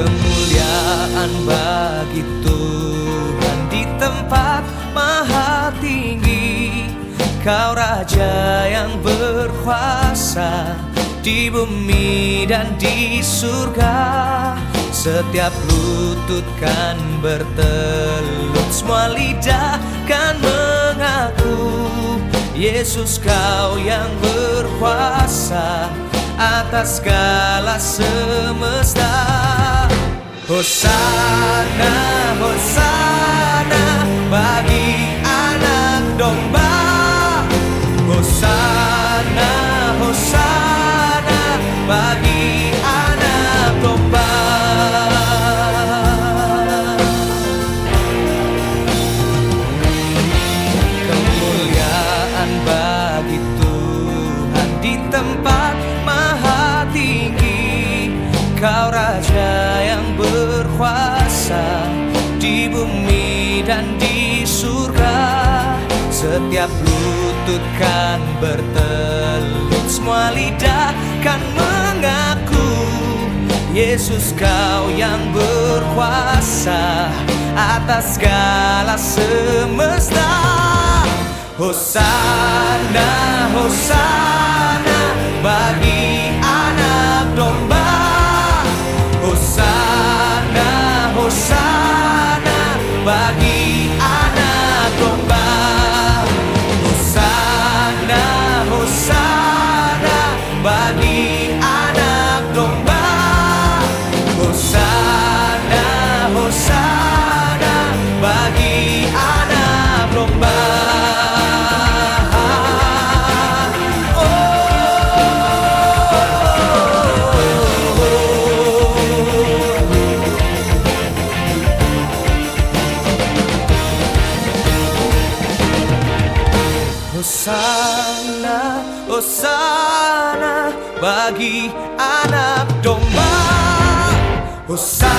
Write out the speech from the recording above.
kemuliaan bagi Tuhan di tempat maha tinggi Kau Raja yang berkuasa di bumi dan di surga. Setiap lutut kan bertelut Semua lidah kan mengaku. Yesus kau yang berkuasa Atas segala semesta. Hosana, Hosana bagi anak domba. Hosana, Hosana bagi anak domba. Kemuliaan bagi Tuhan di tempat maha tinggi. Kau Raja surga. Setiap lutut kan bertelut Semua lidah kan mengaku Yesus kau yang berkuasa Atas segala semesta. Hosana, Hosana Hosana, Hosana bagi anak domba. Hosana,